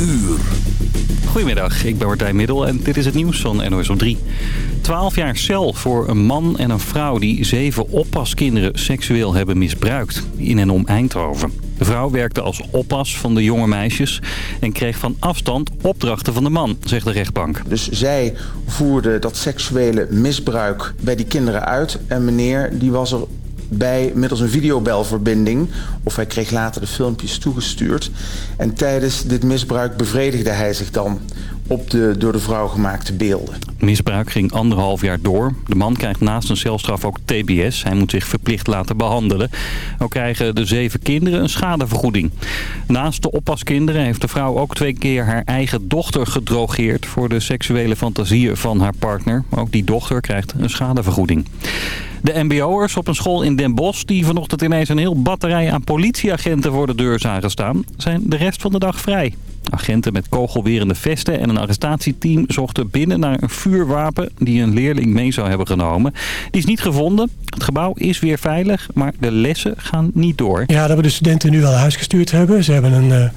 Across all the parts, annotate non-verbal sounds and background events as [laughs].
uur. Goedemiddag, ik ben Martijn Middel en dit is het nieuws van NOS op 3. 12 jaar cel voor een man en een vrouw die zeven oppaskinderen seksueel hebben misbruikt in en om Eindhoven. De vrouw werkte als oppas van de jonge meisjes en kreeg van afstand opdrachten van de man, zegt de rechtbank. Dus zij voerde dat seksuele misbruik bij die kinderen uit en meneer die was er bij middels een videobelverbinding. Of hij kreeg later de filmpjes toegestuurd. En tijdens dit misbruik bevredigde hij zich dan op de door de vrouw gemaakte beelden. Misbruik ging anderhalf jaar door. De man krijgt naast een celstraf ook TBS. Hij moet zich verplicht laten behandelen. Ook krijgen de zeven kinderen een schadevergoeding. Naast de oppaskinderen heeft de vrouw ook twee keer haar eigen dochter gedrogeerd... voor de seksuele fantasieën van haar partner. Ook die dochter krijgt een schadevergoeding. De mbo'ers op een school in Den Bosch... die vanochtend ineens een heel batterij aan politieagenten voor de deur zagen staan... zijn de rest van de dag vrij. Agenten met kogelwerende vesten en een arrestatieteam zochten binnen naar een vuurwapen die een leerling mee zou hebben genomen. Die is niet gevonden. Het gebouw is weer veilig, maar de lessen gaan niet door. Ja, dat we de studenten nu wel naar huis gestuurd hebben. Ze hebben een, uh,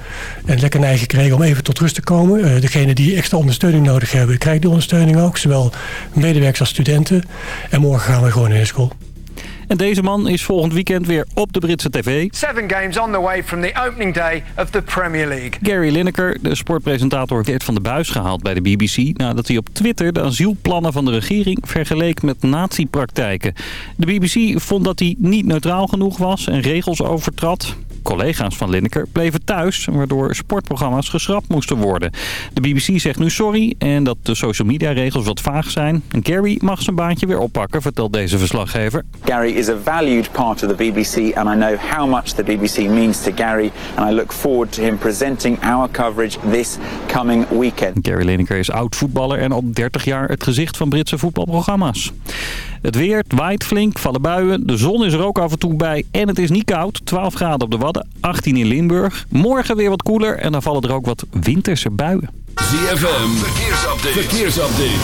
een lekkernij gekregen om even tot rust te komen. Uh, degene die extra ondersteuning nodig hebben, krijgt die ondersteuning ook. Zowel medewerkers als studenten. En morgen gaan we gewoon naar school. En deze man is volgend weekend weer op de Britse tv. Seven games on the way from the opening day of the Premier League. Gary Lineker, de sportpresentator, werd van de buis gehaald bij de BBC... nadat hij op Twitter de asielplannen van de regering vergeleek met nazi-praktijken. De BBC vond dat hij niet neutraal genoeg was en regels overtrad. Collega's van Lineker bleven thuis, waardoor sportprogramma's geschrapt moesten worden. De BBC zegt nu sorry en dat de social media regels wat vaag zijn. En Gary mag zijn baantje weer oppakken, vertelt deze verslaggever. Gary is a valued part of the BBC and I know how much the BBC means to Gary. And I look forward to him presenting our coverage this coming weekend. Gary Lineker is oud voetballer en al 30 jaar het gezicht van Britse voetbalprogramma's. Het weer, het waait flink, vallen buien. De zon is er ook af en toe bij. En het is niet koud. 12 graden op de Wadden, 18 in Limburg. Morgen weer wat koeler en dan vallen er ook wat winterse buien. ZFM, verkeersupdate. verkeersupdate.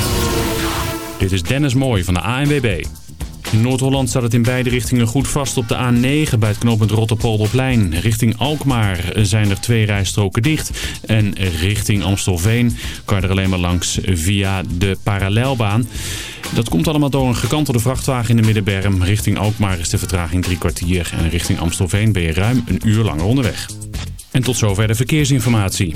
Dit is Dennis Mooij van de ANWB. Noord-Holland staat het in beide richtingen goed vast op de A9 bij het knooppunt Rotterpolderplein. Richting Alkmaar zijn er twee rijstroken dicht. En richting Amstelveen kan je er alleen maar langs via de parallelbaan. Dat komt allemaal door een gekantelde vrachtwagen in de middenberm. Richting Alkmaar is de vertraging drie kwartier. En richting Amstelveen ben je ruim een uur langer onderweg. En tot zover de verkeersinformatie.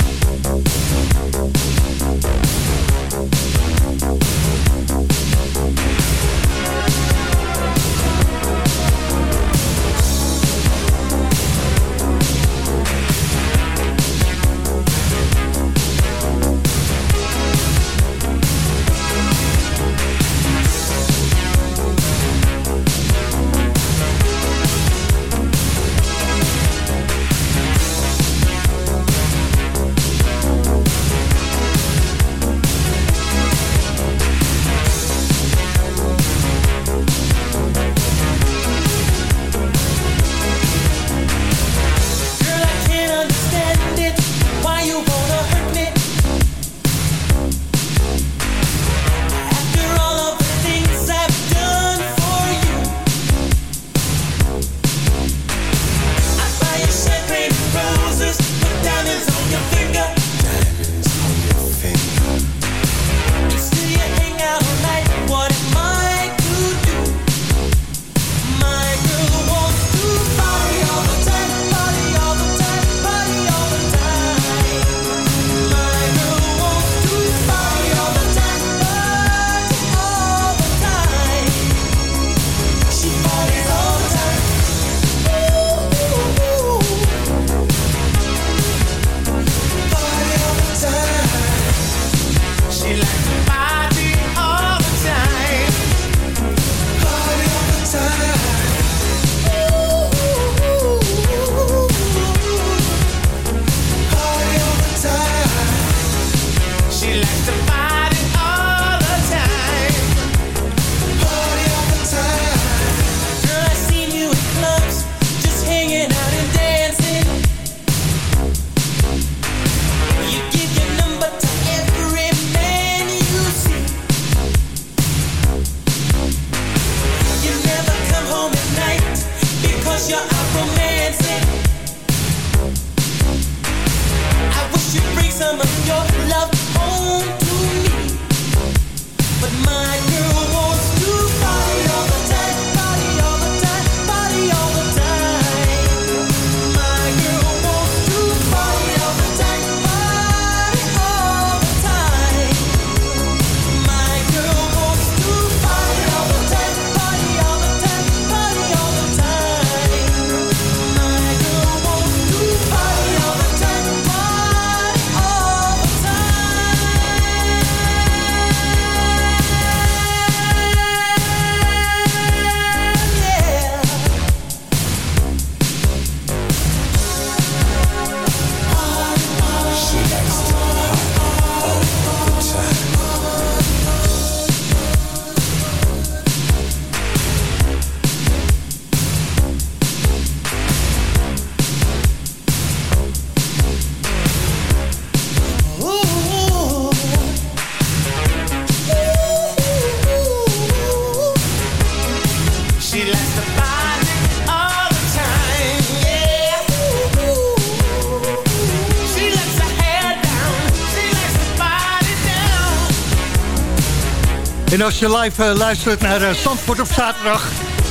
En als je live uh, luistert naar uh, Zandvoort op zaterdag...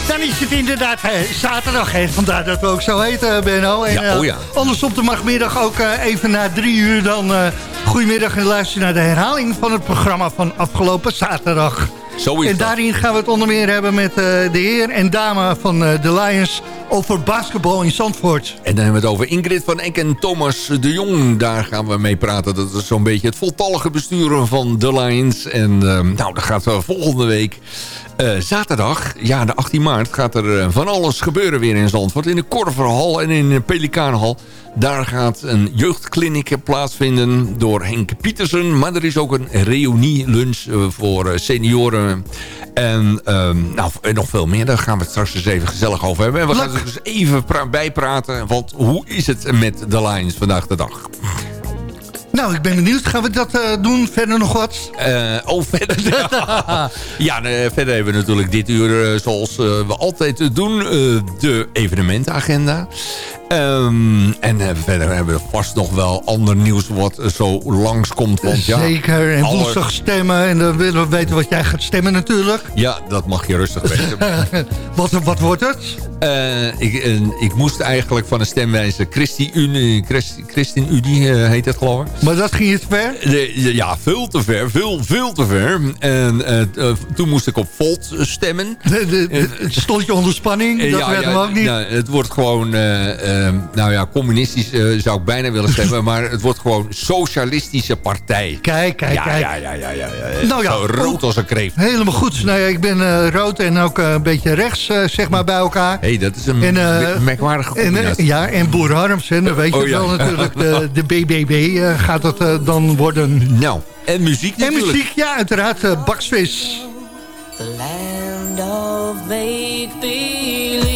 dan is het inderdaad zaterdag. Hè? Vandaar dat we ook zo heten, Benno. En, ja, oh ja. Anders op de magmiddag ook even na drie uur... dan goedemiddag en luister naar de herhaling van het programma van afgelopen zaterdag. Zo is en daarin gaan we het onder meer hebben met de heer en dame van de Lions over basketbal in Zandvoort. En dan hebben we het over Ingrid van Eck en Thomas de Jong. Daar gaan we mee praten. Dat is zo'n beetje het voltallige besturen van de Lions. En uh, nou, dat gaat volgende week... Uh, zaterdag, ja, de 18 maart, gaat er uh, van alles gebeuren weer in Zandvoort. In de Korverhal en in de Pelikaanhal. Daar gaat een jeugdkliniek plaatsvinden door Henk Pietersen. Maar er is ook een reunie-lunch uh, voor senioren. En nou, nog veel meer. Daar gaan we het straks eens even gezellig over hebben. En we gaan er dus even bijpraten. Want hoe is het met de Lions vandaag de dag? Nou, ik ben benieuwd. Gaan we dat uh, doen? Verder nog wat? Uh, oh, verder. [laughs] ja, ja verder hebben we natuurlijk dit uur, uh, zoals we altijd doen, de evenementenagenda. Um, en verder hebben we vast nog wel ander nieuws wat zo langskomt. Want, ja, Zeker, en woensdag stemmen. En dan willen we weten wat jij gaat stemmen natuurlijk. Ja, dat mag je rustig weten. [laughs] wat, wat wordt het? Uh, ik, uh, ik moest eigenlijk van een stemwijze Christi, Christin-Unie uh, heet het geloof ik. Maar dat ging je te ver? De, ja, veel te ver. Veel, veel te ver. En toen moest ik op Volt stemmen. De, de, stond je onder spanning? Dat ja, werd ja, hem ook niet? Nou, het wordt gewoon nou ja, communistisch uh, zou ik bijna willen stemmen. [laughs] maar het wordt gewoon socialistische partij. Kijk, kijk, ja, kijk. Ja, ja, ja, ja, ja. Nou ja, Zo rood als een kreeft. Helemaal goed. Nou ja, ik ben uh, rood en ook uh, een beetje rechts, zeg maar, bij elkaar. Hé, hey, dat is een en, merkwaardige combinatie. ja, en Boer Harms, hè, dan weet je oh, ja. wel natuurlijk. De, de BBB gaat dat dan worden. Nou, en muziek natuurlijk. En muziek, ja, uiteraard. Baksvis. The land of make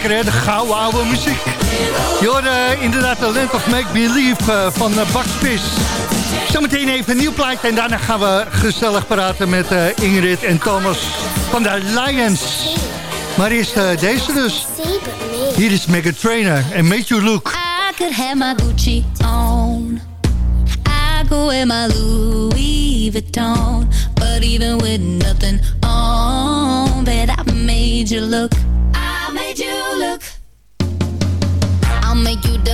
lekker, hè? De gouden oude muziek. Je hoorde eh, inderdaad de Land of Make Believe uh, van Bart Spis. Zometeen even een nieuw plaatje en daarna gaan we gezellig praten met Ingrid en Thomas van de Lions. Maar eerst deze dus. Hier is Mega Trainer en Make You Look. I could have my Gucci on. I go in my Louis Vuitton. But even with nothing on, bet I made you look.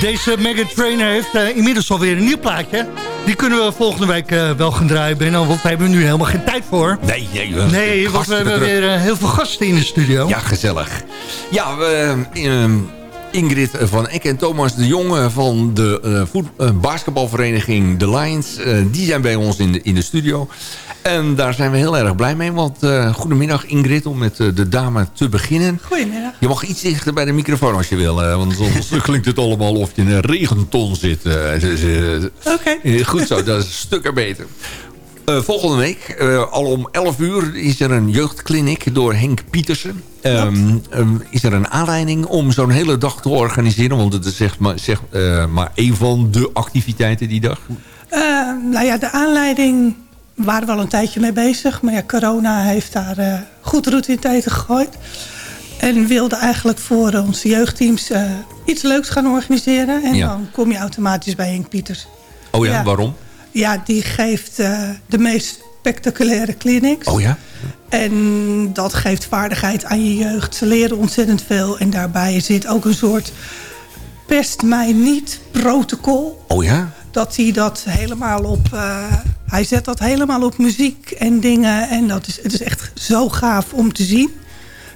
Deze Mega Trainer heeft uh, inmiddels alweer een nieuw plaatje. Die kunnen we volgende week uh, wel gaan draaien, Benno. Want we hebben nu helemaal geen tijd voor. Nee, nee. We nee, want we hebben terug. weer uh, heel veel gasten in de studio. Ja, gezellig. Ja, we, Ingrid van Eck en Thomas de Jonge van de voet, basketbalvereniging The Lions. die zijn bij ons in de, in de studio. En daar zijn we heel erg blij mee. Want uh, goedemiddag Ingrid, om met uh, de dame te beginnen. Goedemiddag. Je mag iets dichter bij de microfoon als je wil. Uh, want anders [laughs] klinkt het allemaal of je in een regenton zit. Oké. Okay. Goed zo, dat is stukken beter. volgende week, al om 11 uur, is er een jeugdkliniek door Henk Pietersen. Um, um, is er een aanleiding om zo'n hele dag te organiseren? Want het is zeg maar, zeg, maar een van de activiteiten die dag. nou ja, de aanleiding we waren wel een tijdje mee bezig. Maar ja, corona heeft daar uh, goed roet in het eten gegooid. En wilde eigenlijk voor onze jeugdteams uh, iets leuks gaan organiseren. En ja. dan kom je automatisch bij Henk Pieters. Oh ja, ja. waarom? Ja, die geeft uh, de meest spectaculaire clinics. Oh ja? En dat geeft vaardigheid aan je jeugd. Ze leren ontzettend veel. En daarbij zit ook een soort pest mij niet protocol. Oh ja? Dat hij dat helemaal op... Uh, hij zet dat helemaal op muziek en dingen. En dat is, het is echt zo gaaf om te zien.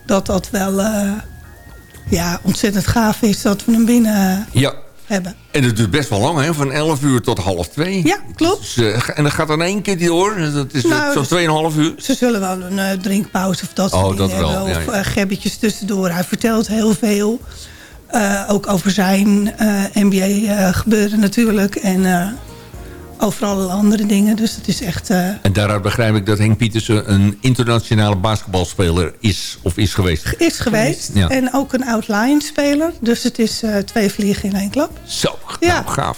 Dat dat wel uh, ja, ontzettend gaaf is dat we hem binnen ja. hebben. En het duurt best wel lang, hè? Van 11 uur tot half 2. Ja, klopt. Dus, uh, en dat gaat dan één keer door. Dat is nou, zo'n 2,5 uur. Ze zullen wel een drinkpauze of dat soort oh, dat dingen wel, hebben. Ja, of uh, gebbetjes tussendoor. Hij vertelt heel veel. Ook over zijn NBA gebeuren natuurlijk. En over alle andere dingen. Dus het is echt... Uh... En daaruit begrijp ik dat Henk Pietersen een internationale basketbalspeler is of is geweest. Is geweest. Ja. En ook een outline-speler. Dus het is uh, twee vliegen in één klap. Zo, ja. nou, gaaf.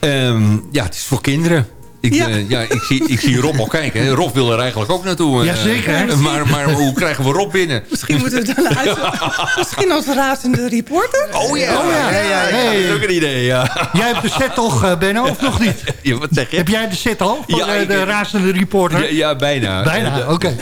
um, ja, het is voor kinderen. Ik, ja. Uh, ja, ik, zie, ik zie Rob al kijken. Hè. Rob wil er eigenlijk ook naartoe. Uh, Jazeker. Maar, maar hoe krijgen we Rob binnen? Misschien moeten we dan uit. [laughs] Misschien als razende reporter. Oh ja, oh, ja. ja, ja, ja. Hey. Dat is ook een idee. Ja. Jij hebt de set toch, uh, Benno, of nog niet? [laughs] Ja, wat zeg je? Heb jij de set al? Van ja, de razende reporter? Ja, ja bijna. Bijna, oké. Okay.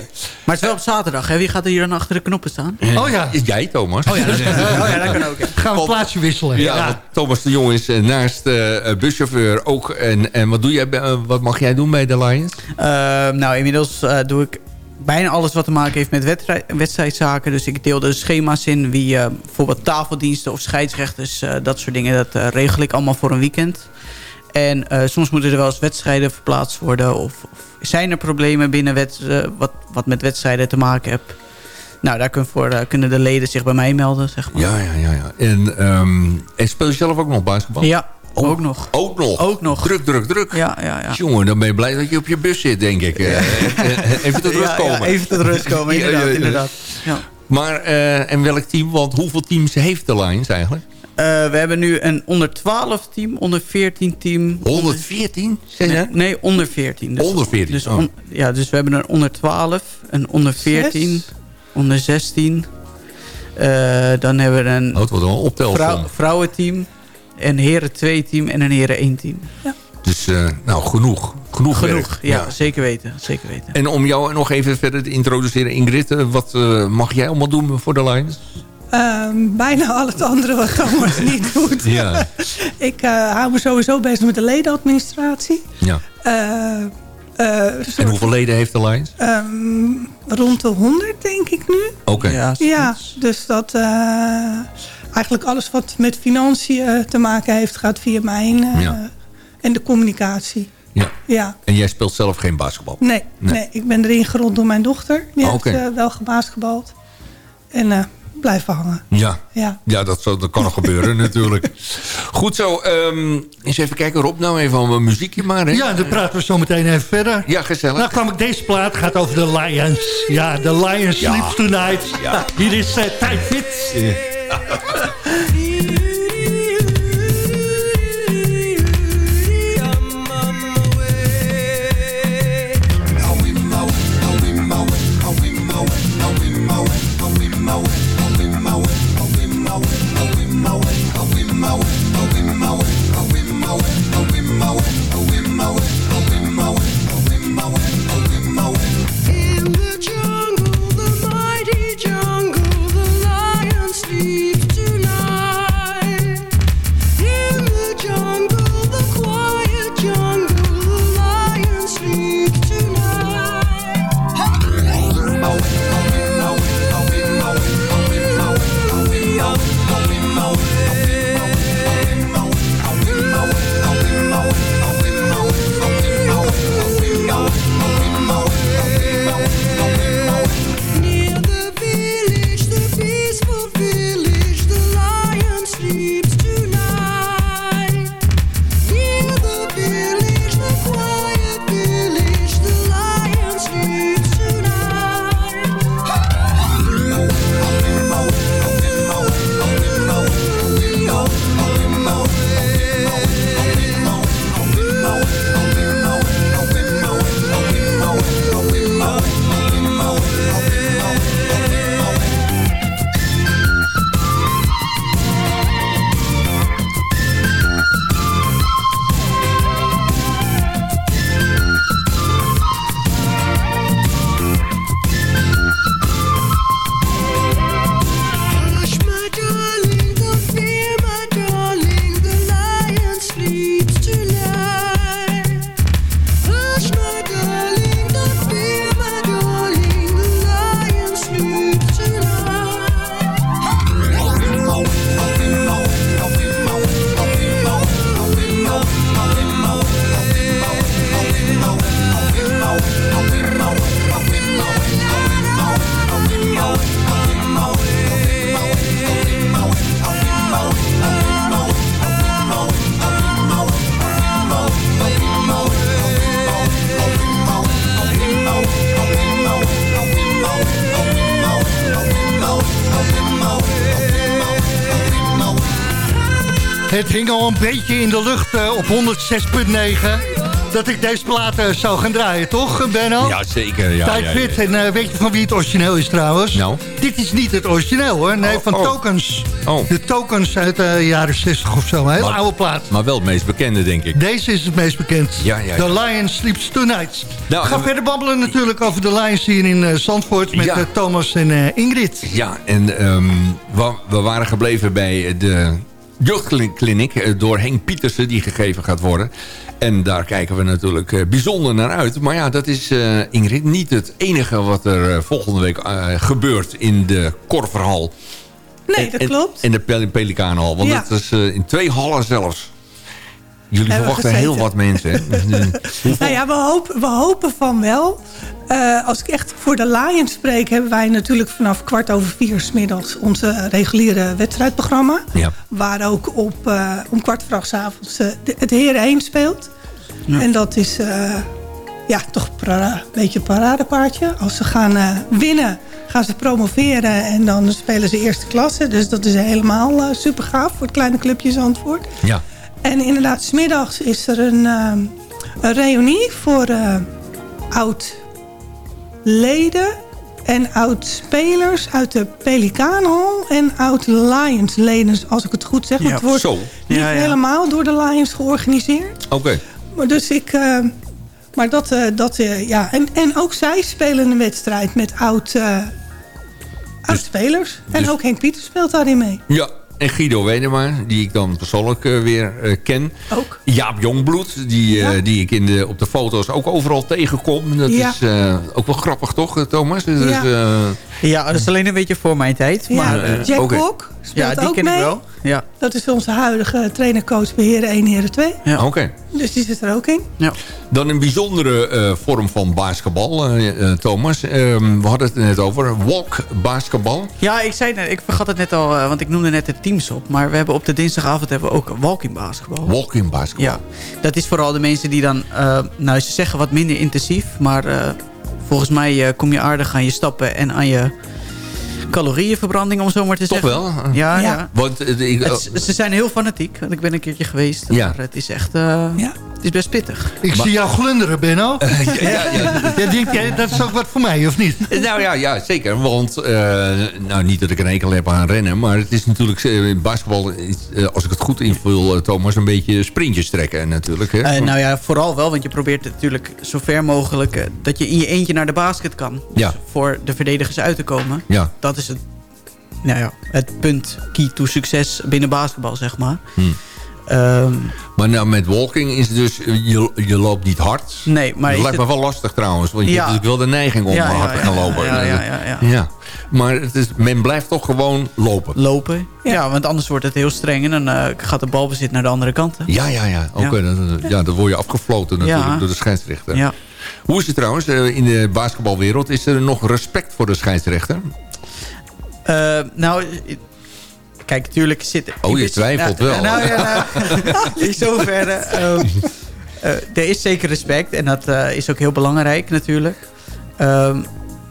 Maar het is wel op zaterdag, hè? Wie gaat er hier dan achter de knoppen staan? Oh ja. Is jij, Thomas? Oh ja, dat, [laughs] oh, ja, dat kan ook. Gaan we Want- plaatsje wisselen. Ja, Thomas de Jong is eh, naast eh, eh, buschauffeur ook. En, en wat, doe jij, bij- eh, wat mag jij doen bij de Lions? Eh, nou, inmiddels eh, doe ik bijna alles wat te maken heeft met wedstrijd- wedstrijdzaken. Dus ik deel de schema's in. Wie eh, bijvoorbeeld tafeldiensten of scheidsrechters, eh, dat soort dingen. Dat regel ik allemaal voor een weekend. En soms moeten er wel eens wedstrijden verplaatst worden. Of, of zijn er problemen binnen wet, wat, wat met wedstrijden te maken heeft. Nou, daar kunnen, voor, kunnen de leden zich bij mij melden, zeg maar. Ja, ja, ja. ja. En, ehm, en speel je zelf ook nog basketbal? Ja, ook nog. Ook nog? Ook nog. Druk, druk, druk. Ja, ja, ja. Jongen, dan ben je blij dat je op je bus zit, denk ik. Eh, eh, even tot [laughs] rust Ja, komen. ja, even tot rust komen, [laughs] Ja, ja, inderdaad. ja. inderdaad. Ja. Maar, eh, en welk team? Want hoeveel teams heeft de Lions eigenlijk? Eh, we hebben nu een onder 12 team, onder 14 team. 114? Zeg je? Nee, nee, onder 14. Dus, Onder 14, Dus oh. on- ja, dus we hebben een onder 12, een onder 14, Zes. onder 16. Eh, dan hebben we een Oh, het wordt wel een optelsom. vrouw, vrouwenteam, een heren 2 team en een heren 1 team. Dus, eh, nou, genoeg. Genoeg, werk. Genoeg, ja, zeker weten. Zeker weten. En om jou nog even verder te introduceren, Ingrid. eh, wat eh, mag jij allemaal doen voor de Lions? Ehm, bijna al het andere wat Thomas [laughs] niet doet. Ja. [laughs] Ik eh, hou me sowieso bezig met de ledenadministratie. ja. Eh, eh, En hoeveel leden heeft de Lions? ehm, rond de 100 denk ik nu. Oké. Ja, Ja, dus dat eh, eigenlijk alles wat met financiën eh, te maken heeft gaat via mijn eh, Ja. en de communicatie. Ja. Ja, En jij speelt zelf geen basketbal? nee, Nee. nee. ik ben erin gerold door mijn dochter. Die Oké. heeft eh, wel gebasketbald. En eh blijven hangen. Ja. Ja. Ja, dat, dat kan nog gebeuren [laughs] natuurlijk. Goed zo. ehm, eens even kijken, Rob. Nou even een muziekje maar. Hè? Ja, dan praten we zo meteen even verder. Ja, gezellig. Nou kwam ik deze plaat, gaat over de Lions. Ja, de Lions Ja. sleeps tonight. Ja. Hier is uh, Tijd Fit. Beetje in de lucht eh, op 106.9. dat ik deze plaat eh, zou gaan draaien, toch, Benno? Ja, zeker. Ja, Tijd fit. ja. En eh, weet je van wie het origineel is trouwens? Nou? Dit is niet het origineel hoor. Nee, Oh, van oh. Tokens. Oh. De Tokens uit de jaren 60 of zo. Een hele oude plaat. Maar wel het meest bekende, denk ik. Deze is het meest bekend. Ja, ja. The Lion Sleeps Tonight. Nou, We gaan verder babbelen natuurlijk over de Lions hier in eh, Zandvoort... met eh, Thomas en eh, Ingrid. Ja, en ehm, we, we waren gebleven bij de jeugdkliniek eh, door Henk Pietersen... die gegeven gaat worden. En daar kijken we natuurlijk eh, bijzonder naar uit. Maar ja, dat is, eh, Ingrid, niet het enige wat er volgende week gebeurt in de Korverhal. Nee, dat klopt. En de Pel Pelikaanhal. Want Ja. dat is in twee hallen zelfs. Jullie Hebben verwachten heel wat mensen. hè? [laughs] Nou ja, we hopen, we hopen van wel. Eh, als ik echt voor de Lions spreek... hebben wij natuurlijk vanaf kwart over vier... s middags onze reguliere wedstrijdprogramma. Ja. Waar ook op, eh, om kwart voor acht avonds eh, het Heren 1 speelt. En dat is eh, ja, toch een beetje een paradepaardje. Als ze gaan eh, winnen, gaan ze promoveren... en dan spelen ze eerste klasse. Dus dat is helemaal eh, super gaaf voor het kleine clubje Zandvoort. Ja. En inderdaad, smiddags is er een, ehm, een reunie voor eh, oud-leden en oud-spelers uit de Pelikaanhal en oud-Lions-leden, als ik het goed zeg. Ja, het wordt zo. niet Ja, ja. helemaal door de Lions georganiseerd. Oké. Maar dus ik... eh, maar dat, eh, dat ja. En, en ook zij spelen een wedstrijd met oud, eh, oud-spelers. en dus- ook Henk Pieter speelt daarin mee. Ja, en Guido Wedema, die ik dan persoonlijk eh, weer eh, ken. Ook. Jaap Jongbloed, die, eh, die ik in de, op de foto's ook overal tegenkom. Dat Ja. is eh, ook wel grappig, toch, Thomas? Dat is, Ja. eh, Ja, dat is alleen een beetje voor mijn tijd. Ja, Maar, eh, Jack. Kok speelt ja, die ook ken mee. ik wel. Ja. Dat is onze huidige trainercoach bij Heren 1, Heren 2. Ja. Oké. Dus die zit er ook in. Ja. Dan een bijzondere eh, vorm van basketbal, eh, eh, Thomas. Ehm, we hadden het net over. Walk basketbal. Ja, ik zei net, ik vergat het net al, want ik noemde net de teams op. Maar we hebben op de dinsdagavond hebben we ook walking basketbal. Walking basketbal. Ja, dat is vooral de mensen die dan, eh, nou ze zeggen wat minder intensief. Maar eh, volgens mij eh, kom je aardig aan je stappen en aan je calorieënverbranding, om zo maar te Toch zeggen. wel? Ja, Ja. ja. Want, eh, ik, Het is- ze zijn heel fanatiek, want ik ben een keertje geweest. Ja. Maar het is echt, eh, Ja. het is best pittig. Ik zie jou glunderen, Benno. [laughs] ja, ja, ja. Dat is ook wat voor mij, of niet? Nou ja, ja zeker. Want, eh, nou niet dat ik een hekel heb aan rennen. Maar het is natuurlijk, eh, in basketbal, eh, als ik het goed invul, eh, Thomas, een beetje sprintjes trekken natuurlijk. Hè? Eh, nou ja, vooral wel, want je probeert natuurlijk zo ver mogelijk... eh, dat je in je eentje naar de basket kan. Dus Ja. voor de verdedigers uit te komen. Ja. Dat is het, nou ja, het punt key to succes binnen basketbal, zeg maar. Hmm. Ehm, Maar nou, met walking is het dus, je, je loopt niet hard. nee, maar dat lijkt het- me wel lastig trouwens. Want je Ja. hebt natuurlijk wel de neiging om Ja, ja, hard te gaan ja, lopen. ja, ja. Maar het is, men blijft toch gewoon lopen. lopen. Ja. want anders wordt het heel streng en dan eh, gaat de balbezit naar de andere kant. hè. Ja, ja, ja. Oké, dan, ja, dan word je afgefloten natuurlijk door de scheidsrechter. Ja. Hoe is het trouwens eh, in de basketbalwereld? Is er nog respect voor de scheidsrechter? Eh, nou, kijk, natuurlijk zit... Oh, je twijfelt Nou, wel. Nou, ja, nou, [laughs] in zoverre... ehm, eh, er is zeker respect en dat eh, is ook heel belangrijk natuurlijk. Ehm,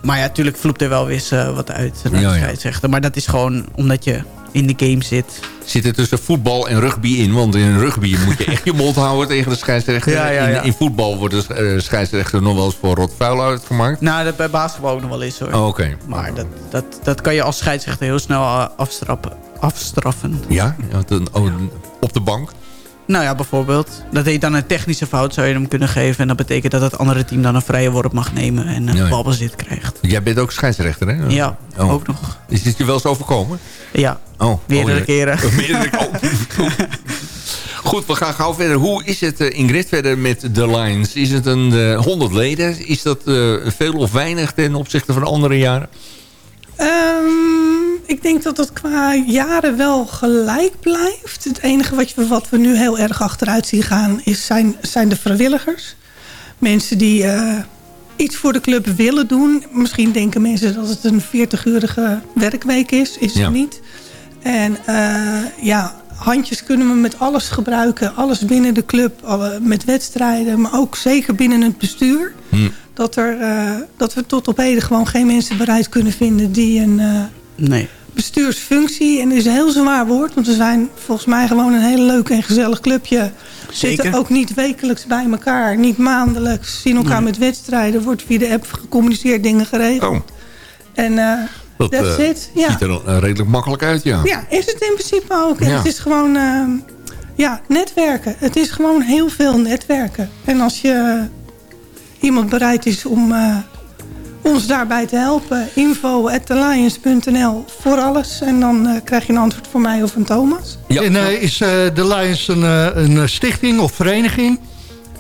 maar ja, natuurlijk vloept er wel eens eh, wat uit naar de scheidsrechter. Maar dat is gewoon omdat je in de game zit. Zit er tussen voetbal en rugby in? Want in rugby moet je echt je mond houden tegen de scheidsrechter. Ja, ja, ja. In, in voetbal wordt de eh, scheidsrechter nog wel eens voor rot vuil uitgemaakt. Nou, dat bij basketbal ook nog wel eens hoor. Oh, Oké. Maar dat, dat, dat kan je als scheidsrechter heel snel eh, afstrappen, afstraffen. Ja? Oh, op de bank? Nou ja, bijvoorbeeld. Dat heet dan een technische fout, zou je hem kunnen geven. En dat betekent dat het andere team dan een vrije worp mag nemen en een Ja, ja. balbezit krijgt. Jij bent ook scheidsrechter, hè? Ja, Oh. ook nog. Is dit je wel eens overkomen? Ja, Oh, meerdere oh, ja. keren. [laughs] Meerdere oh. Goed, we gaan gauw verder. Hoe is het, eh, Ingrid, verder met de Lions? Is het een eh, 100 leden? Is dat eh, veel of weinig ten opzichte van andere jaren? Ehm, ik denk dat het qua jaren wel gelijk blijft. Het enige wat, je, wat we nu heel erg achteruit zien gaan... Is, zijn, zijn de vrijwilligers. Mensen die eh, iets voor de club willen doen. Misschien denken mensen dat het een 40-urige werkweek is. Is Ja. het niet. En eh, ja, handjes kunnen we met alles gebruiken. Alles binnen de club, alle, met wedstrijden. Maar ook zeker binnen het bestuur. Hm. Dat, er, eh, dat we tot op heden gewoon geen mensen bereid kunnen vinden... die een... eh, Nee. bestuursfunctie. En dat is een heel zwaar woord. Want we zijn volgens mij gewoon een heel leuk en gezellig clubje. Zeker. Zitten ook niet wekelijks bij elkaar. Niet maandelijks. Zien elkaar Nee. met wedstrijden. Wordt via de app gecommuniceerd, dingen geregeld. Oh, En eh dat that's eh, it. Ja. ziet er eh, redelijk makkelijk uit, ja. Ja, is het in principe ook. En Ja. het is gewoon ehm, ja, netwerken. Het is gewoon heel veel netwerken. En als je iemand bereid is om eh, ons daarbij te helpen... info.alliance.nl voor alles. En dan eh, krijg je een antwoord van mij of van Thomas. En eh, is eh, de Lions een, een stichting of vereniging?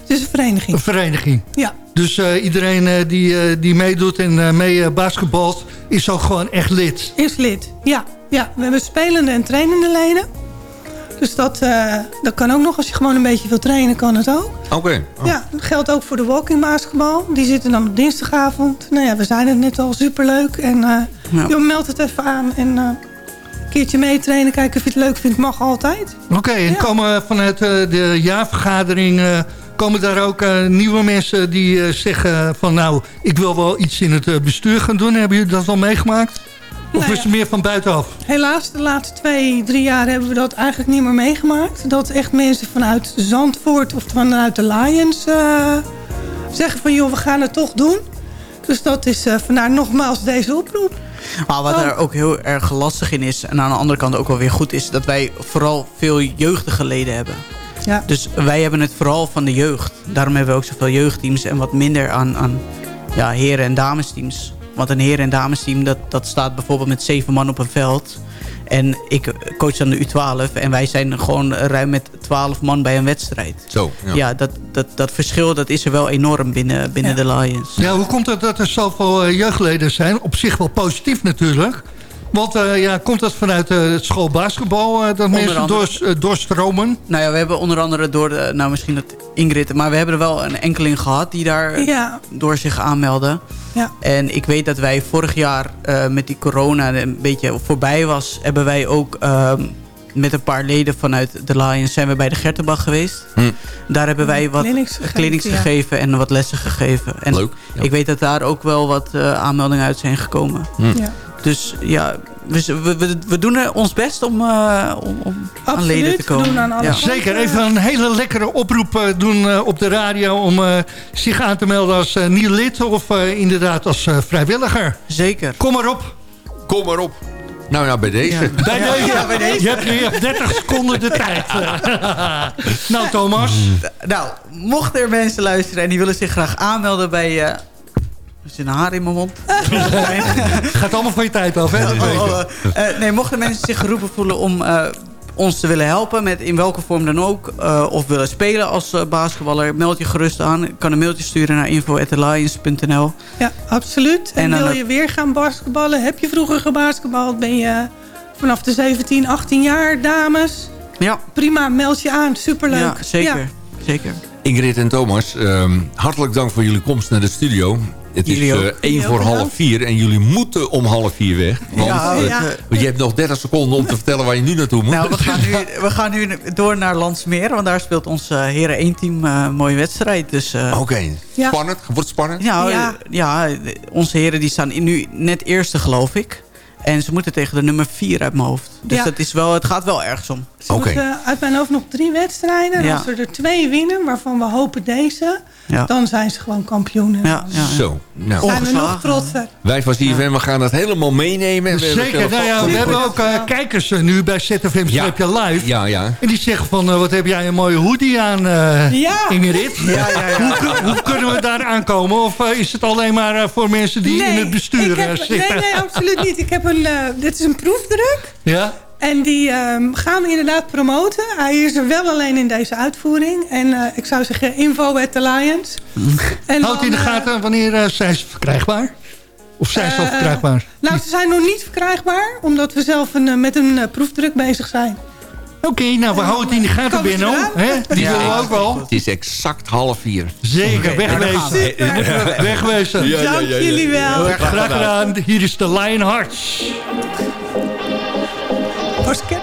Het is een vereniging. Een vereniging. Ja. Dus eh, iedereen eh, die, die meedoet en eh, mee basketbalt is ook gewoon echt lid. Is lid, ja. ja. We hebben spelende en trainende leden. Dus dat, eh, dat kan ook nog. Als je gewoon een beetje wil trainen, kan het ook. Oké. Oh. Ja, dat geldt ook voor de walking basketbal. Die zitten dan op dinsdagavond. Nou ja, we zijn het net al superleuk. En eh Ja. joh, meld het even aan. En eh, een keertje meetrainen. Kijken of je het leuk vindt. Mag altijd. Oké, en Ja. komen vanuit eh, de jaarvergadering... eh, komen daar ook eh, nieuwe mensen die eh, zeggen van... nou, ik wil wel iets in het bestuur gaan doen. Hebben jullie dat al meegemaakt? Of Nou is het meer van buitenaf? Helaas, de laatste twee, drie jaar hebben we dat eigenlijk niet meer meegemaakt. Dat echt mensen vanuit Zandvoort of vanuit de Lions eh, zeggen van... joh, we gaan het toch doen. Dus dat is eh, vandaar nogmaals deze oproep. Maar wat Oh. er ook heel erg lastig in is... en aan de andere kant ook wel weer goed is... dat wij vooral veel jeugdige leden hebben. Ja. Dus wij hebben het vooral van de jeugd. Daarom hebben we ook zoveel jeugdteams... en wat minder aan, aan ja, heren- en damesteams. Want een heren- en damesteam... Dat, dat staat bijvoorbeeld met zeven man op een veld... En ik coach dan de U12 en wij zijn gewoon ruim met 12 man bij een wedstrijd. Zo, ja. Ja, dat, dat, dat verschil dat is er wel enorm binnen, binnen de Lions. Ja, hoe komt het dat er zoveel eh, jeugdleden zijn? Op zich wel positief natuurlijk. Want eh, ja, komt dat vanuit eh, het school basketbal... eh, dat mensen andere. eh, doorstromen? Nou ja, we hebben onder andere door de, nou misschien dat Ingrid, maar we hebben er wel een enkeling gehad die daar Ja. door zich aanmeldde. Ja. En ik weet dat wij vorig jaar eh, met die corona een beetje voorbij was, hebben wij ook ehm, met een paar leden vanuit de Lions zijn we bij de Gertenbach geweest. Hm. Daar hebben wij wat Clinics gegeven, clinics ja. gegeven en wat lessen gegeven. En Leuk, ja. ik weet dat daar ook wel wat eh, aanmeldingen uit zijn gekomen. Ja. Dus ja, we, we, we, doen ons best om, eh, om, om aan leden te we komen. doen aan Ja. Zeker, even een hele lekkere oproep eh, doen eh, op de radio... om eh, zich aan te melden als eh, nieuw lid of eh, inderdaad als eh, vrijwilliger. Zeker. Kom maar op. Kom maar op. Nou ja, [laughs] bij deze. Bij deze. Je hebt weer 30 [laughs] seconden de tijd. [laughs] nou, Thomas. Nou, mochten er mensen luisteren en die willen zich graag aanmelden bij... er zit een haar in mijn mond. [laughs] Gaat allemaal van je tijd af, hè? Oh, je. oh, eh, nee, mochten mensen zich geroepen voelen om eh, ons te willen helpen... met in welke vorm dan ook... eh, of willen spelen als eh, basketballer... meld je gerust aan. Ik kan een mailtje sturen naar info.alliance.nl. Ja, absoluut. En, wil je weer gaan basketballen? Heb je vroeger gebasketbald? Ben je vanaf de 17, 18 jaar, dames? Ja. Prima, meld je aan. Superleuk. Ja, zeker. Ja. zeker. Ingrid en Thomas, ehm, hartelijk dank voor jullie komst naar de studio. Het is Jullie ook. eh, één Jullie voor half bedankt. vier en jullie moeten om half vier weg. Want, Ja, eh, want je hebt nog 30 seconden om te vertellen waar je nu naartoe moet. Nou, we gaan, nu, we gaan nu door naar Landsmeer. Want daar speelt ons eh, Heren 1-team eh, een mooie wedstrijd. Dus, eh, Oké, Ja. spannend. Wordt spannend? Ja, Ja. ja. onze heren die staan in- nu net eerste, geloof ik. En ze moeten tegen de nummer 4 uit mijn hoofd. Dus Ja. dat is wel, het gaat wel ergens om. Ze moeten uit mijn hoofd nog drie wedstrijden. Ja. als we er twee winnen, waarvan we hopen deze... Ja. dan zijn ze gewoon kampioenen. Ja, ja. Zo, nou. Zijn we nog trotser. Wij van CFM, we gaan het helemaal meenemen. Zeker, nou ja, we hebben ook eh, kijkers eh, nu bij ZFM Ja. Live. Ja, ja. En die zeggen van, eh, wat heb jij een mooie hoodie aan, eh Ja. Ingrid? Ja, ja, ja. Hoe, hoe kunnen we daar aankomen? Of eh, is het alleen maar eh, voor mensen die in het bestuur eh, heb, zitten? nee, nee, absoluut niet. Ik heb een, eh, dit is een proefdruk. Ja? En die ehm, gaan we inderdaad promoten. Hij is er wel alleen in deze uitvoering. En eh, ik zou zeggen info at the Lions. [laughs] En Houdt in de eh, gaten wanneer eh, zijn ze verkrijgbaar? Of zijn ze al verkrijgbaar? Nou, ze zijn nog niet verkrijgbaar. Omdat we zelf een, met een proefdruk bezig zijn. Oké, nou, we houden het in de gaten, Benno. Die Ja. willen we ook wel. Het is exact half vier. Zeker, Oké, nou, wegwezen. we. Wegwezen. Ja, ja, Dank ja, ja. jullie wel. Graag gedaan. Hier is de Lionhearts. Basket. And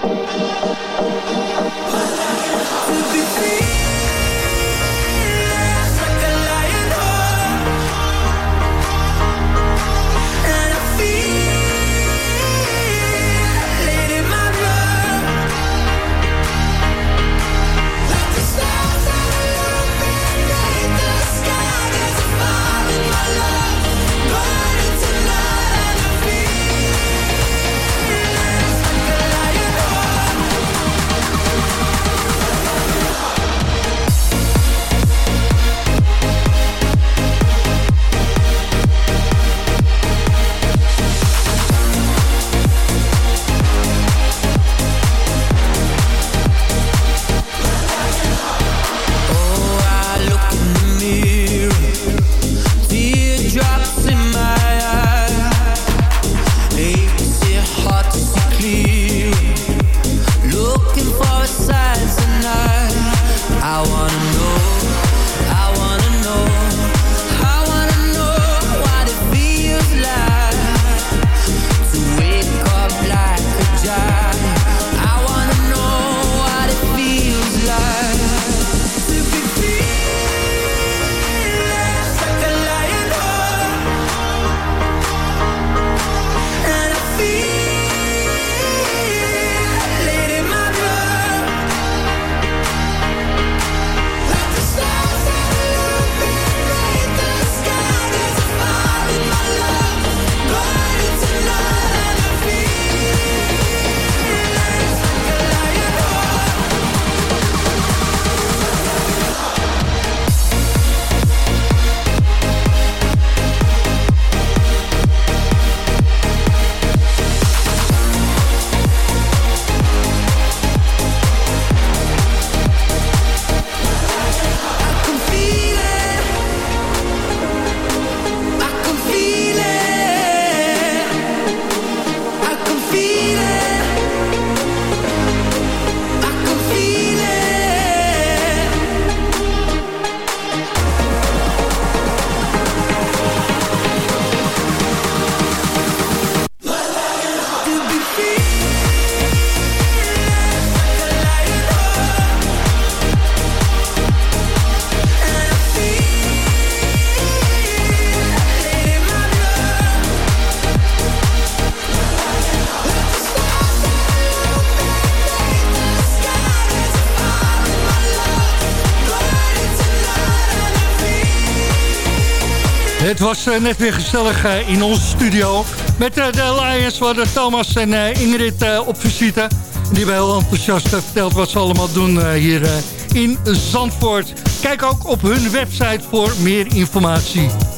was eh, net weer gezellig eh, in onze studio. Met eh, de Alliance waren Thomas en Ingrid op visite. Die hebben heel enthousiast verteld wat ze allemaal doen hier in Zandvoort. Kijk ook op hun website voor meer informatie.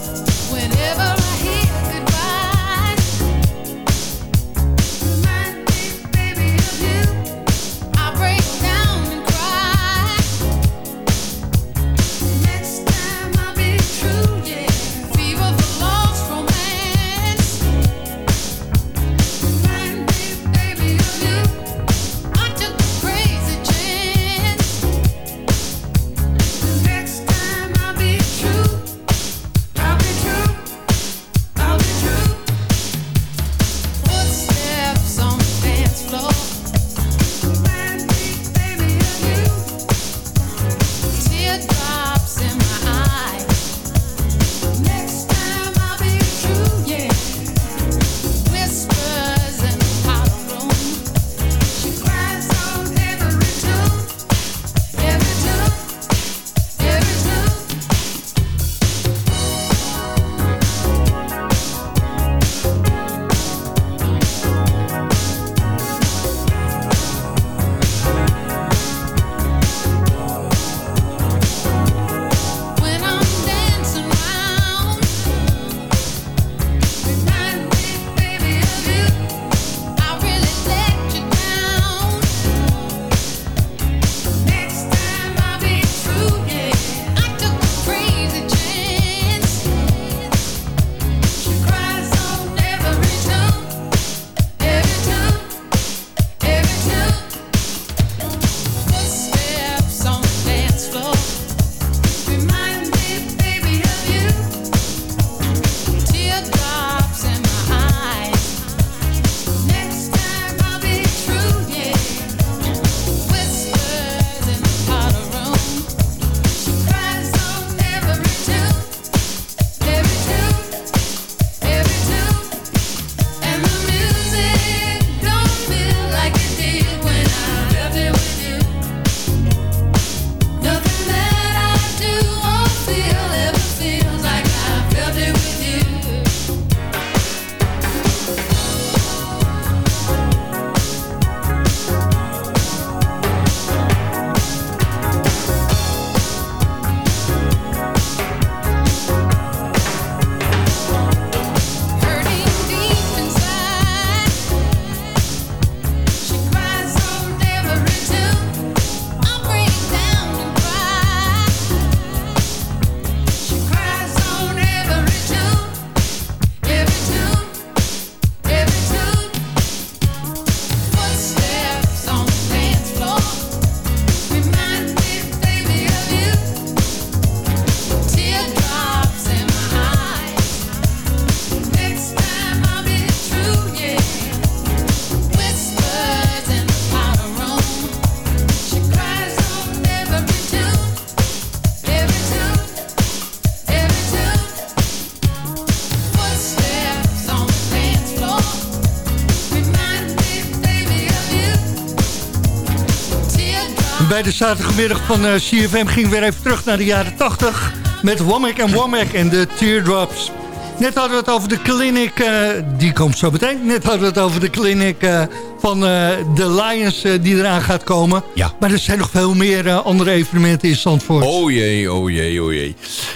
Bij de zaterdagmiddag van eh, CFM ging weer even terug naar de jaren 80... met Womack en Womack en de Teardrops. Net hadden we het over de clinic, eh, die komt zo meteen. Net hadden we het over de clinic eh, van eh, de Lions die eraan gaat komen. Ja. Maar er zijn nog veel meer andere evenementen in Zandvoort. Oh jee, oh jee, oh jee.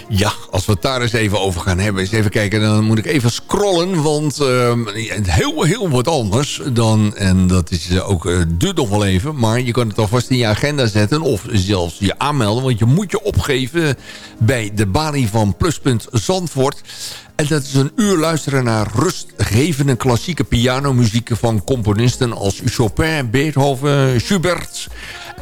Ja, als we het daar eens even over gaan hebben. Eens even kijken, dan moet ik even scrollen. Want ehm, heel, heel wat anders dan... En dat is ook, eh, duurt nog wel even. Maar je kan het alvast in je agenda zetten. Of zelfs je aanmelden. Want je moet je opgeven bij de balie van Pluspunt Zandvoort. En dat is een uur luisteren naar rustgevende klassieke pianomuziek... van componisten als Chopin, Beethoven, Schubert...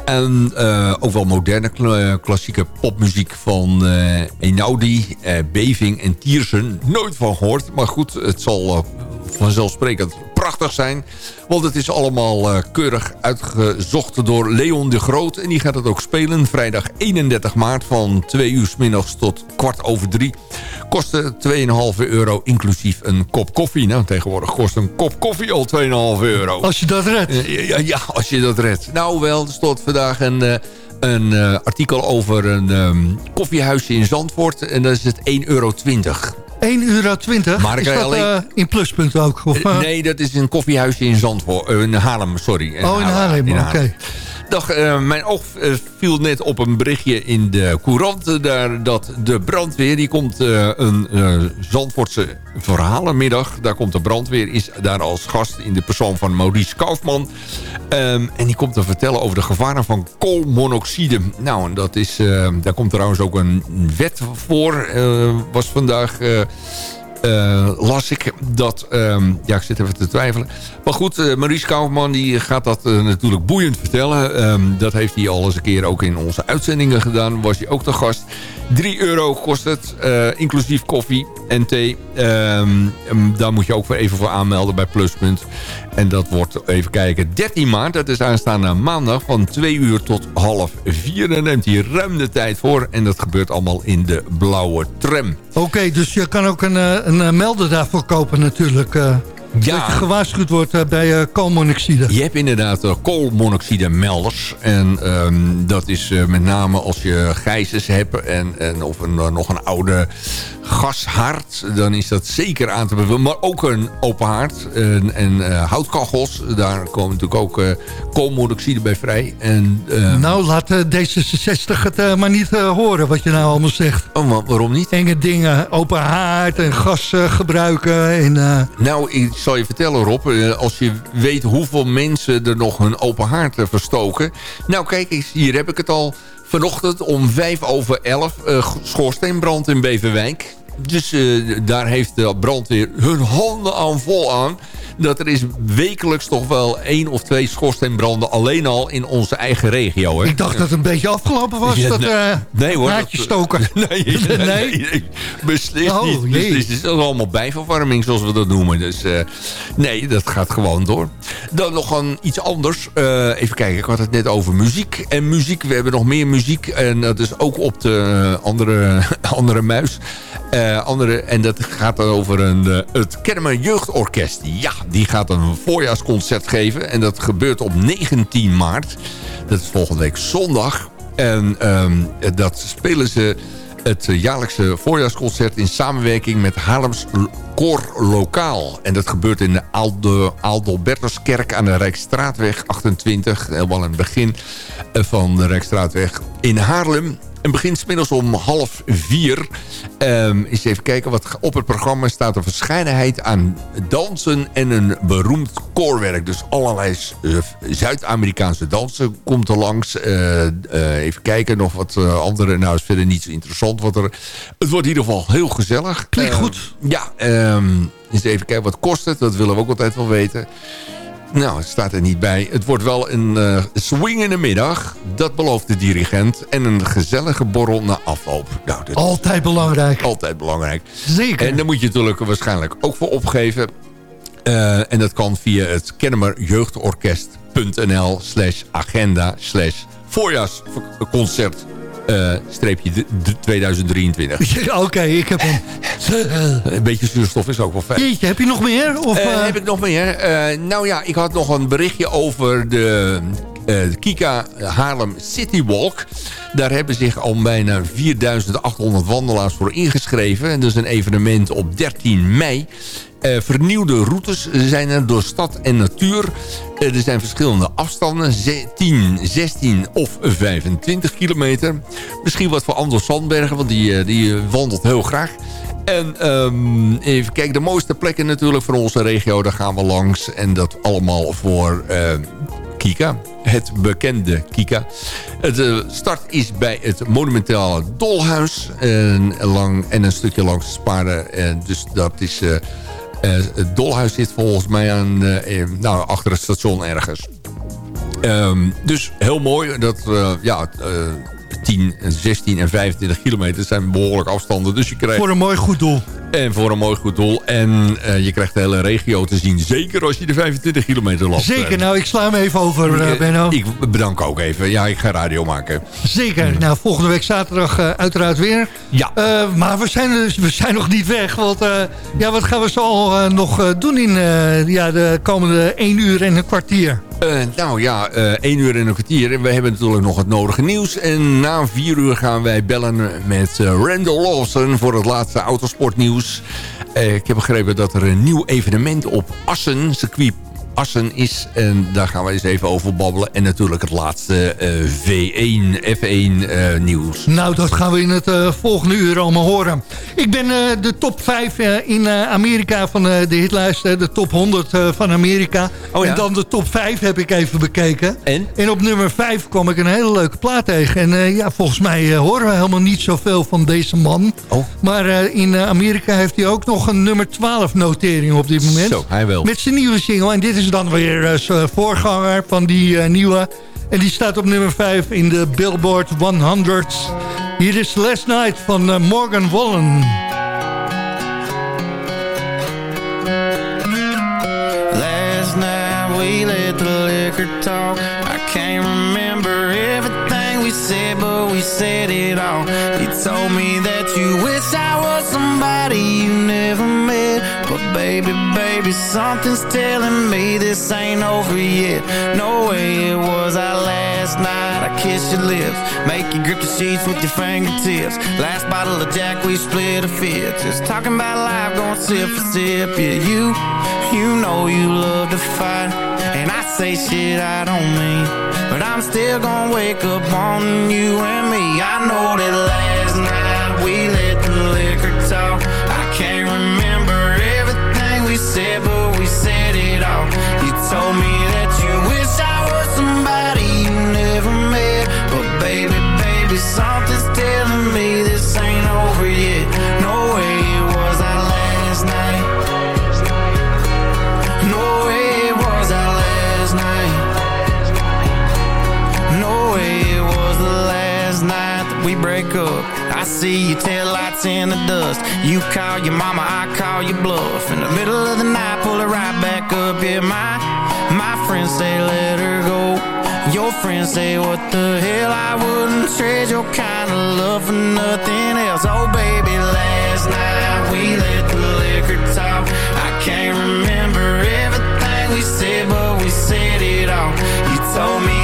En eh, ook wel moderne kla- klassieke popmuziek van eh Einaudi, eh, Beving en Tiersen. Nooit van gehoord, maar goed, het zal vanzelfsprekend prachtig zijn. Want het is allemaal eh, keurig uitgezocht door Leon de Groot. En die gaat het ook spelen vrijdag 31 maart van 2 uur 's middags tot kwart over 3. Kostte 2,5 euro inclusief een kop koffie. Nou, tegenwoordig kost een kop koffie al 2,5 euro. Als je dat redt. Eh, ja, ja, als je dat redt. Nou wel, er stond vandaag een, eh, een artikel over een ehm, koffiehuisje in Zandvoort. En dat is het 1,20 euro. 1,20 euro. Maar ik is dat alleen- eh, in pluspunt ook? Of, eh? Nee, dat is een koffiehuisje in Zandvoort. eh, in Haarlem, sorry. Oh, in Haarlem, oké. Dag, eh, mijn oog eh, viel net op een berichtje in de courant... eh, daar, dat de brandweer, die komt een eh, Zandvoortse verhalenmiddag... daar komt de brandweer, is daar als gast in de persoon van Maurice Kaufman... Ehm, en die komt te vertellen over de gevaren van koolmonoxide. Nou, en dat is, daar komt trouwens ook een wet voor, was vandaag... eh, las ik dat... ehm, ja, ik zit even te twijfelen. Maar goed, eh Maurice Kaufman die gaat dat eh, natuurlijk boeiend vertellen. Ehm, dat heeft hij al eens een keer ook in onze uitzendingen gedaan. Was hij ook te gast. 3 euro kost het, inclusief koffie en thee. Ehm, daar moet je ook even voor aanmelden bij Pluspunt. En dat wordt, even kijken, 13 maart. Dat is aanstaande maandag van 2 uur tot half 4. Daar neemt hij ruim de tijd voor. En dat gebeurt allemaal in de blauwe tram. Oké, dus je kan ook een, eh, een eh, melder daarvoor kopen natuurlijk. Eh, Ja. Dat je gewaarschuwd wordt eh, bij eh, koolmonoxide. Je hebt inderdaad uh, koolmonoxide melders. En ehm, dat is eh, met name als je gijzers hebt en, en of een, eh, nog een oude gashaard. Dan is dat zeker aan te bevelen. Maar ook een open haard en, en eh, houtkachels. Daar komen natuurlijk ook eh, koolmonoxide bij vrij. En, eh, Nou, laat eh, D66 het eh, maar niet eh, horen wat je nou allemaal zegt. Oh, waarom niet? Enge dingen, open haard en gas eh, gebruiken. En, eh, Nou, ik zal je vertellen Rob, eh, als je weet hoeveel mensen er nog hun open haard eh, verstoken. Nou kijk eens, hier heb ik het al vanochtend om vijf over elf eh, schoorsteenbrand in Beverwijk. Dus eh, daar heeft de brandweer hun handen aan vol aan. Dat er is wekelijks toch wel één of twee schoorsteenbranden alleen al in onze eigen regio. Hè? ik dacht dat het een beetje afgelopen was, Ja, dat nee, eh nee, hoor, dat- stoken. [laughs] Nee, [laughs] nee, [laughs] nee, nee, beslist Oh, niet. Beslist. Het is allemaal bijverwarming, zoals we dat noemen. Dus eh, nee, dat gaat gewoon door. Dan nog een, iets anders. Even kijken, ik had het net over muziek. En muziek, we hebben nog meer muziek. En dat is ook op de andere, andere muis. Eh, andere, en dat gaat dan over een, eh, het Kermer Jeugdorkest. Ja, die gaat een voorjaarsconcert geven. En dat gebeurt op 19 maart. Dat is volgende week zondag. En ehm, dat spelen ze het jaarlijkse voorjaarsconcert... in samenwerking met Haarlems Koor Lokaal. En dat gebeurt in de Aalde, aan de Rijksstraatweg 28. Helemaal aan het begin eh, van de Rijksstraatweg in Haarlem. En begint om half vier. Ehm eens even kijken wat op het programma staat. Een verscheidenheid aan dansen en een beroemd koorwerk. Dus allerlei eh, Zuid-Amerikaanse dansen komt er langs. Eh, eh, even kijken, nog wat andere. Nou, is verder niet zo interessant. Wat er, het wordt in ieder geval heel gezellig. Klinkt Ehm, goed. Ja, ehm eens even kijken wat kost het. Dat willen we ook altijd wel weten. Nou, het staat er niet bij. Het wordt wel een eh swing in de middag. Dat belooft de dirigent. En een gezellige borrel na afloop. Nou, dat Altijd belangrijk. altijd belangrijk. Zeker. En daar moet je natuurlijk waarschijnlijk ook voor opgeven. Eh, en dat kan via het kennemerjeugdorkest.nl slash agenda slash voorjaarsconcert eh, streepje d- d- 2023. [laughs] Ja, Oké, ik heb hem. [laughs] Een beetje zuurstof is ook wel fijn. Jeetje, heb je nog meer? Of, Eh, eh, heb ik nog meer? Nou ja, ik had nog een berichtje over de Kika Haarlem City Walk. Daar hebben zich al bijna 4800 wandelaars voor ingeschreven. En dat is een evenement op 13 mei. Eh, vernieuwde routes zijn er door stad en natuur. Eh, er zijn verschillende afstanden. ze- 10, 16 of 25 kilometer. Misschien wat voor Anders Sandbergen, want die, eh, die wandelt heel graag. En ehm, even kijken, de mooiste plekken natuurlijk voor onze regio. Daar gaan we langs. En dat allemaal voor eh, Kika. Het bekende Kika. Het start is bij het monumentale Dolhuis. En, lang, en een stukje langs Sparen. En dus dat is... het Dolhuis zit volgens mij aan, eh, eh, nou, achter het station ergens. Ehm, dus heel mooi. Dat, eh, ja, eh 10, 16 en 25 kilometer zijn behoorlijk afstanden. Dus je krijgt... Voor een mooi goed doel. En voor een mooi goed doel. En eh, je krijgt de hele regio te zien. Zeker als je de 25 kilometer loopt. Zeker, nou ik sla hem even over, eh, Eh, Benno. Ik bedank ook even. Ja, ik ga radio maken. Zeker. Nou, volgende week zaterdag eh, uiteraard weer. Ja. Eh, maar we zijn, dus, we zijn nog niet weg. Want eh, ja, wat gaan we zo eh, nog eh, doen in eh, ja, de komende 1 uur en een kwartier? Eh, nou ja, eh 1 uur en een kwartier. En we hebben natuurlijk nog het nodige nieuws. En na 4 uur gaan wij bellen met eh, Randall Lawson voor het laatste autosportnieuws. Ik heb begrepen dat er een nieuw evenement op Assen, circuit Assen is. En daar gaan we eens even over babbelen. En natuurlijk het laatste eh, V1, F1 eh, nieuws. Nou, dat gaan we in het eh, volgende uur allemaal horen. Ik ben de top 5 eh, in Amerika van de hitlijst. de top 100 eh, van Amerika. Oh ja? En dan de top 5 heb ik even bekeken. En? En op nummer 5 kwam ik een hele leuke plaat tegen. En ja, volgens mij horen we helemaal niet zoveel van deze man. Oh. Maar in Amerika heeft hij ook nog een nummer 12 notering op dit moment. Zo, hij wel. Met zijn nieuwe single. En dit is dan weer eh, zijn voorganger van die eh, nieuwe. En die staat op nummer 5 in de Billboard 100. Hier is Last Night van eh, Morgan Wallen. Last night we let the liquor talk. I can't remember everything said, but we said it all. You told me that you wish I was somebody you never met. But baby, baby, something's telling me this ain't over yet. No way it was our last night. I kissed your lips, make you grip the sheets with your fingertips. Last bottle of Jack, we split a fifth. Just talking about life, going sip for sip. Yeah, you, you know you love to fight. And I say shit I don't mean. But I'm still gonna wake up on you and me. I know that see your taillights in the dust. You call your mama, I call your bluff. In the middle of the night, pull it right back up. Yeah, my my friends say let her go. Your friends say what the hell? I wouldn't trade your kind of love for nothing else. Oh baby, last night we let the liquor talk. I can't remember everything we said, but we said it all. You told me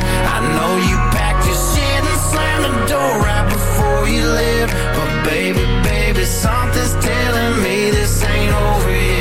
I know you packed your shit and slammed the door right before you left. But baby, baby, something's telling me this ain't over yet.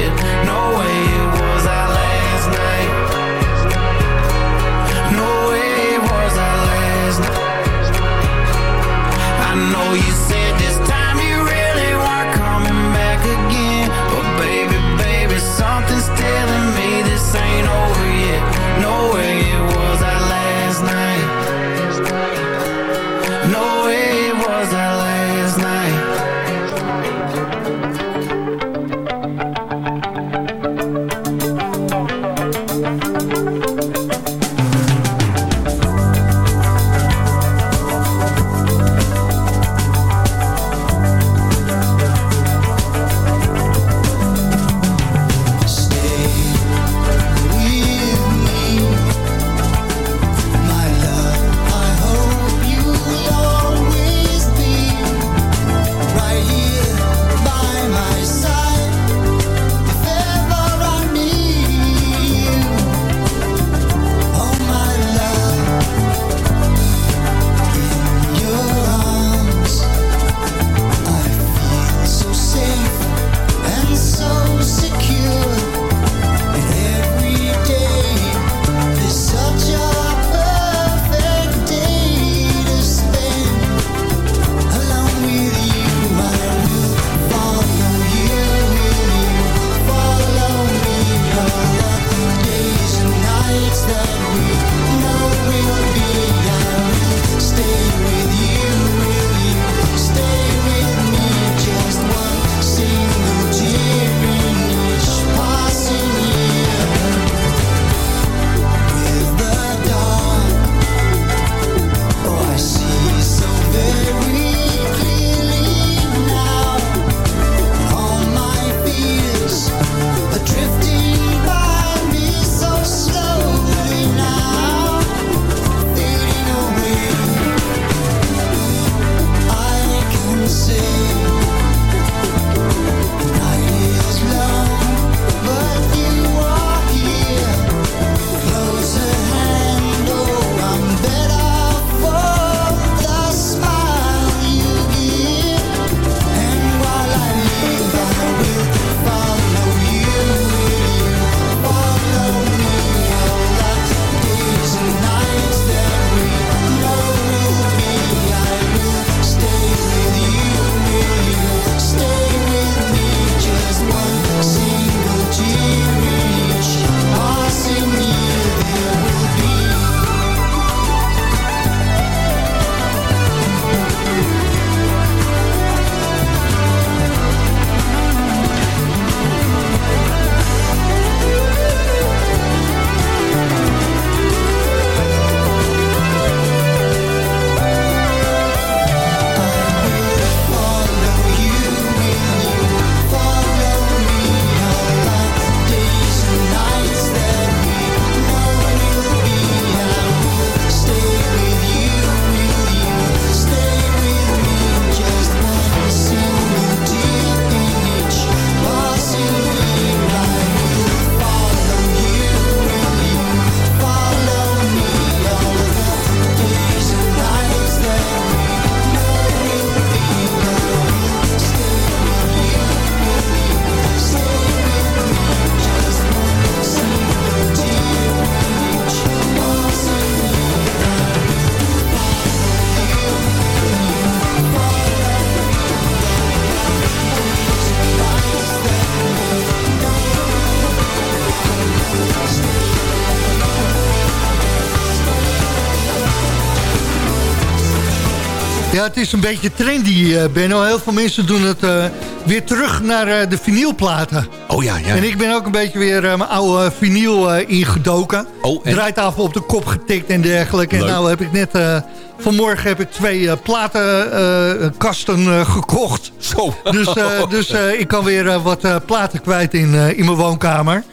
Een beetje trendy, eh Benno. Heel veel mensen doen het eh, weer terug naar eh, de vinylplaten. Oh ja, ja. En ik ben ook een beetje weer eh, mijn oude vinyl eh, ingedoken. Oh, en? Draaitafel op de kop getikt en dergelijke. En Leuk. nou heb ik net... eh, vanmorgen heb ik twee eh, platenkasten eh, gekocht. Zo. Dus, eh, dus eh, ik kan weer eh, wat eh, platen kwijt in, eh, in mijn woonkamer.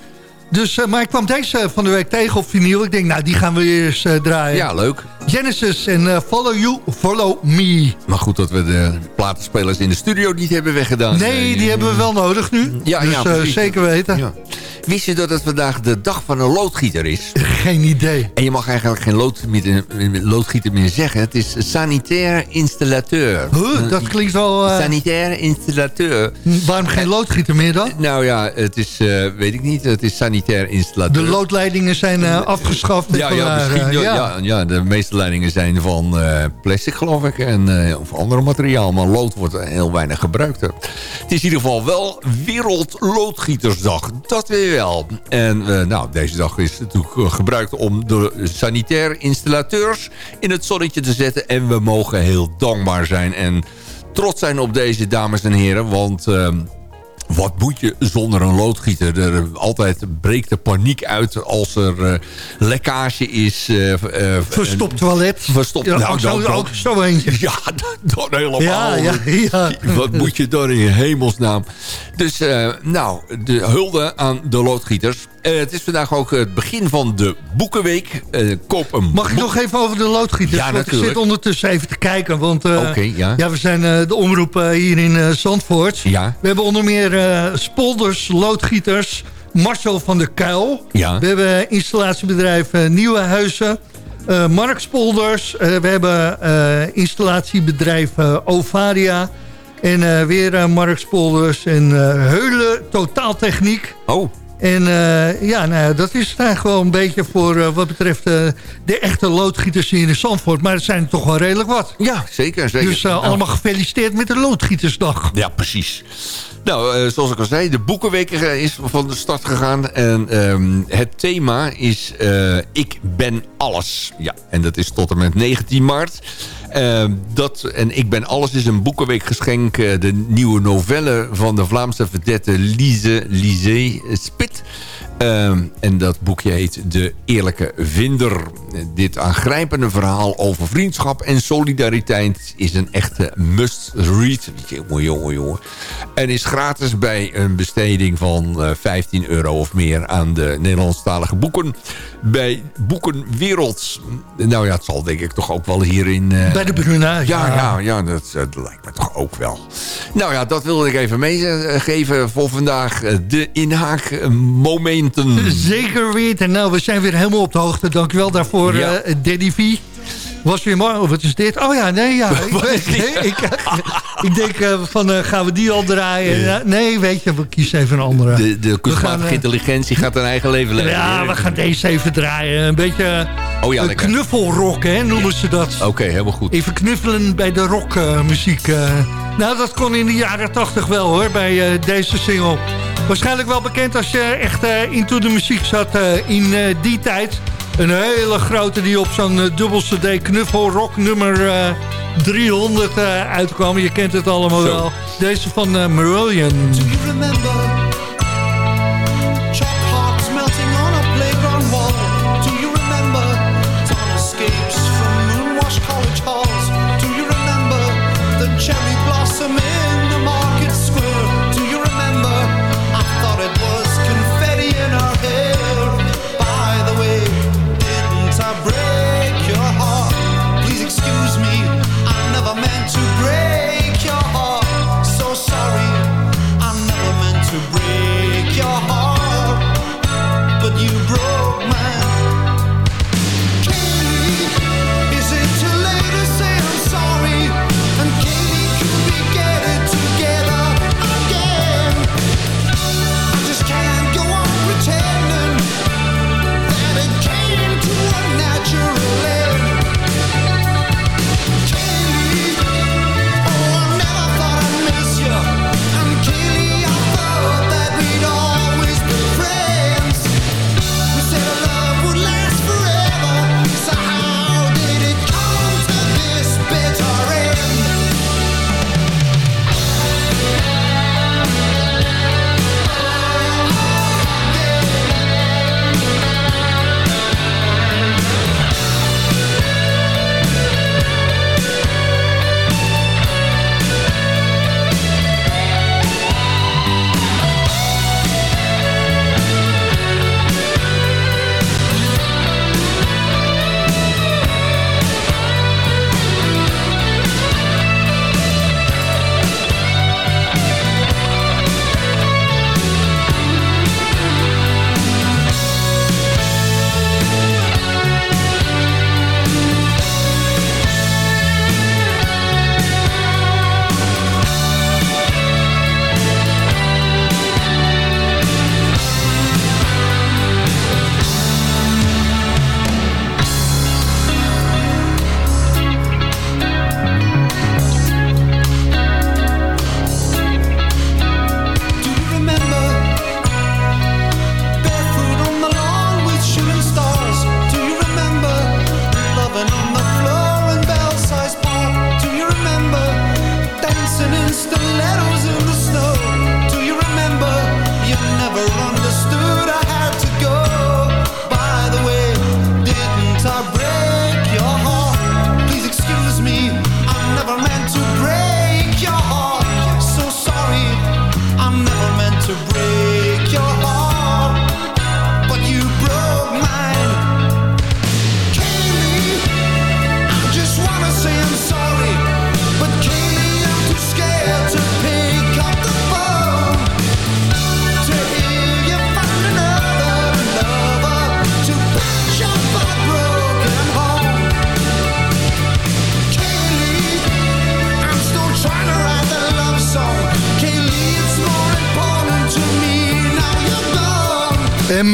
Dus, eh, maar ik kwam deze van de week tegen op vinyl. Ik denk, nou, die gaan we eens eh, draaien. Ja, leuk. Genesis en eh, Follow You, Follow Me. Maar goed dat we de platenspelers in de studio niet hebben weggedaan. Nee, die hebben we wel nodig nu. Ja, dus ja, eh, zeker weten. Ja. Wist je dat het vandaag de dag van een loodgieter is? Geen idee. En je mag eigenlijk geen loodgieter, loodgieter meer zeggen. Het is sanitair installateur. Huh, dat klinkt wel... eh, Sanitair installateur. waarom geen loodgieter meer dan? Nou ja, het is, eh, weet ik niet, het is sanitair De installateur. loodleidingen zijn eh, afgeschaft. ja, ja, vandaar, misschien, eh, ja, ja, ja, de meeste leidingen zijn van eh, plastic, geloof ik. En, of ander materiaal. Maar lood wordt heel weinig gebruikt. Het is in ieder geval wel Wereldloodgietersdag. Dat weer wel. En nou, deze dag is natuurlijk gebruikt om de sanitair installateurs in het zonnetje te zetten. En we mogen heel dankbaar zijn en trots zijn op deze dames en heren. Want... wat moet je zonder een loodgieter? Er, altijd breekt de paniek uit als er eh, lekkage is. eh, Verstopt toilet. Verstopt, Ja, nou, ook zo- dan- ook zo eentje. [laughs] Ja, dan helemaal. Ja, ja, ja. Wat moet je dan in hemelsnaam? Dus, nou, de hulde aan de loodgieters. Eh, het is vandaag ook het begin van de Boekenweek. Eh, koop een Mag ik nog even over de loodgieters? Ja, Want ik natuurlijk. zit ondertussen even te kijken. Want eh, ja. we zijn de omroep hier in Zandvoort. Ja. We hebben onder meer spolders, loodgieters, Marcel van der Kuil. Ja. We hebben installatiebedrijf Nieuwe Huizen. Mark Spolders. We hebben installatiebedrijf Ovaria. En weer Mark Spolders en Heulen Totaaltechniek. Oh. En eh, ja, nou, dat is eigenlijk wel een beetje voor eh, wat betreft eh, de echte loodgieters hier in Zandvoort. Maar het zijn er toch wel redelijk wat. Ja, zeker. zeker. Dus allemaal gefeliciteerd met de loodgietersdag. Ja, precies. Nou, eh, zoals ik al zei, de Boekenweek eh, is van de start gegaan. En ehm, het thema is eh, Ik ben alles. Ja, en dat is tot en met 19 maart. Ehm, dat, en Ik ben alles is een Boekenweekgeschenk. eh, de nieuwe novelle van de Vlaamse vedette Lise Lise Spit. Ehm, en dat boekje heet De Eerlijke Vinder. Eh, Dit aangrijpende verhaal over vriendschap en solidariteit... is een echte must-read. Jongen, jongen, jongen. En is gratis bij een besteding van eh, 15 euro of meer... aan de Nederlandstalige boeken. Bij Boekenwereld. Nou ja, het zal denk ik toch ook wel hier in... eh, Bij de Bruna. ja, ja, ja dat, dat lijkt me toch ook wel. Nou ja, dat wilde ik even meegeven voor vandaag. eh, De Zeker weten. Nou, we zijn weer helemaal op de hoogte. Dankjewel daarvoor, Ja. eh Daddy V. Was weer mooi. Oh, wat is dit? Oh ja, nee, ja. [laughs] Ik, is [laughs] ik, ik, denk eh, van, eh, gaan we die al draaien? Ja, Nee, weet je, we kiezen even een andere. De, de kunstmatige intelligentie gaat een eigen leven leven. Ja, we gaan deze even draaien. Een beetje Oh ja, knuffelrock, hè, noemen ze dat. Oké, helemaal goed. Even knuffelen bij de rockmuziek. nou, dat kon in de jaren 80 wel hoor, bij deze single. Waarschijnlijk wel bekend als je echt eh, into de muziek zat eh, in eh, die tijd. Een hele grote die op zo'n dubbel cd knuffelrock nummer eh, 300 eh, uitkwam. Je kent het allemaal Zo. wel. Deze van Marillion.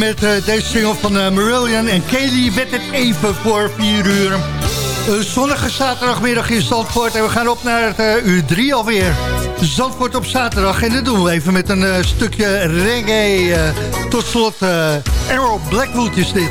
Met eh, deze single van uh, Marillion en Kelly werd het even voor 4 uur. Een zonnige zaterdagmiddag in Zandvoort. En we gaan op naar het uh, uur 3 alweer. Zandvoort op zaterdag. En dat doen we even met een stukje reggae. tot slot, Errol Blackwood is dit.